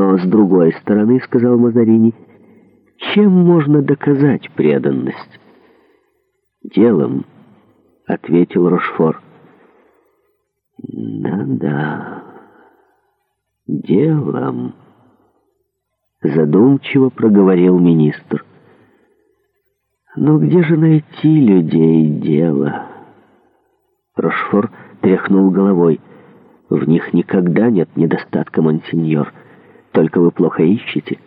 Но с другой стороны, — сказал Мазарини, — чем можно доказать преданность? «Делом», — ответил Рошфор. «Да-да, делом», — задумчиво проговорил министр. «Но где же найти людей дело?» Рошфор тряхнул головой. «В них никогда нет недостатка, монсеньор». Только вы плохо ищете».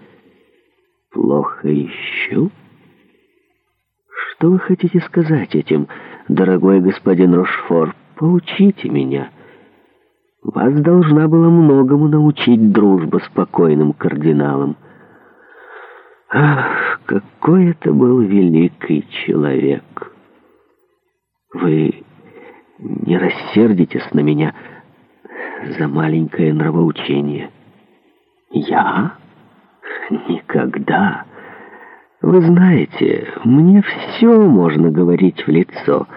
«Плохо ищу?» «Что вы хотите сказать этим, дорогой господин Рошфор? Поучите меня». «Вас должна была многому научить дружба с покойным кардиналом». «Ах, какой это был великий человек!» «Вы не рассердитесь на меня за маленькое нравоучение». Я? Никогда. Вы знаете, мне все можно говорить в лицо.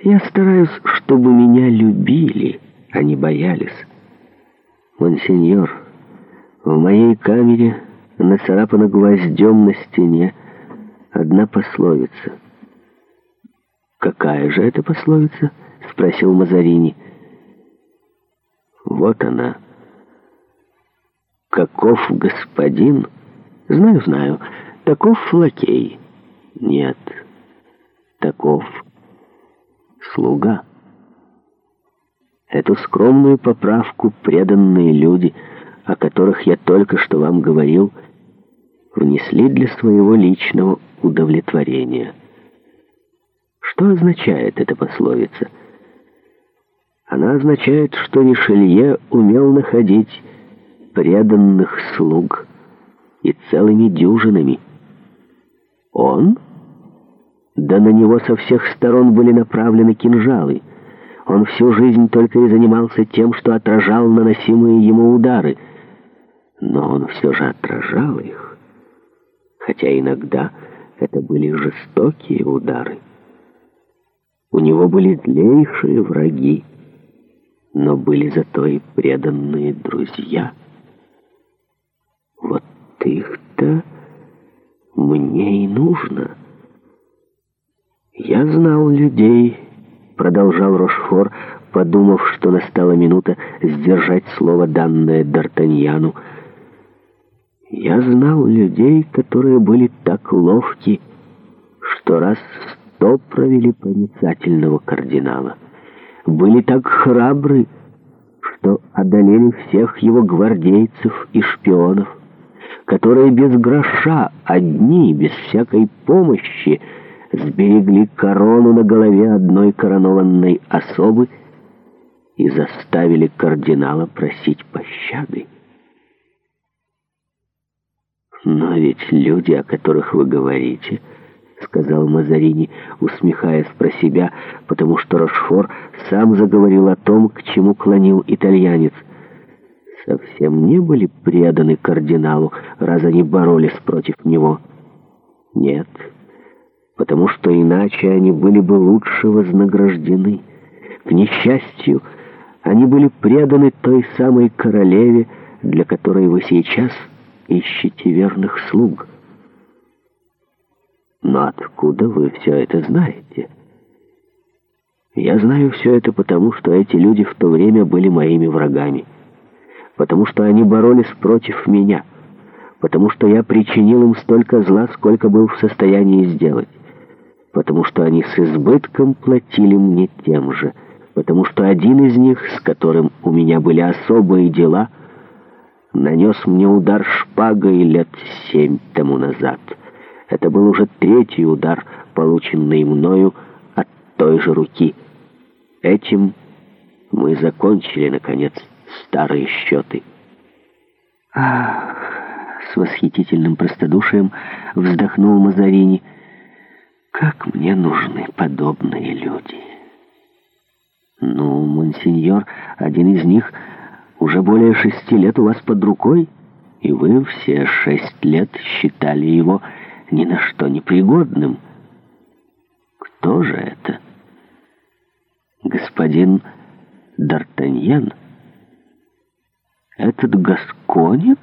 Я стараюсь, чтобы меня любили, а не боялись. Монсеньор, в моей камере нацарапана гвоздем на стене одна пословица. «Какая же это пословица?» — спросил Мазарини. «Вот она» каков господин? Знаю, знаю. Таков лакей. Нет. Таков слуга. Эту скромную поправку преданные люди, о которых я только что вам говорил, внесли для своего личного удовлетворения. Что означает эта пословица? Она означает, что Ришелье умел находить преданных слуг и целыми дюжинами. Он? Да на него со всех сторон были направлены кинжалы. Он всю жизнь только и занимался тем, что отражал наносимые ему удары. Но он все же отражал их. Хотя иногда это были жестокие удары. У него были злейшие враги, но были зато и преданные друзья — их-то мне и нужно. Я знал людей, продолжал Рошфор, подумав, что настала минута сдержать слово, данное Д'Артаньяну. Я знал людей, которые были так ловки, что раз сто провели проницательного кардинала. Были так храбры, что одолели всех его гвардейцев и шпионов которые без гроша, одни, без всякой помощи, сберегли корону на голове одной коронованной особы и заставили кардинала просить пощады. «Но ведь люди, о которых вы говорите, — сказал Мазарини, усмехаясь про себя, потому что Рошфор сам заговорил о том, к чему клонил итальянец — совсем не были преданы кардиналу, раз они боролись против него. Нет, потому что иначе они были бы лучше вознаграждены. К несчастью, они были преданы той самой королеве, для которой вы сейчас ищете верных слуг. Но откуда вы все это знаете? Я знаю все это потому, что эти люди в то время были моими врагами потому что они боролись против меня, потому что я причинил им столько зла, сколько был в состоянии сделать, потому что они с избытком платили мне тем же, потому что один из них, с которым у меня были особые дела, нанес мне удар шпагой лет семь тому назад. Это был уже третий удар, полученный мною от той же руки. Этим мы закончили, наконец старые счеты. Ах, с восхитительным простодушием вздохнул Мазарини. Как мне нужны подобные люди. Ну, монсеньор, один из них уже более шести лет у вас под рукой, и вы все шесть лет считали его ни на что непригодным. Кто же это? Господин Д'Артаньян? — «Этот гасконец?»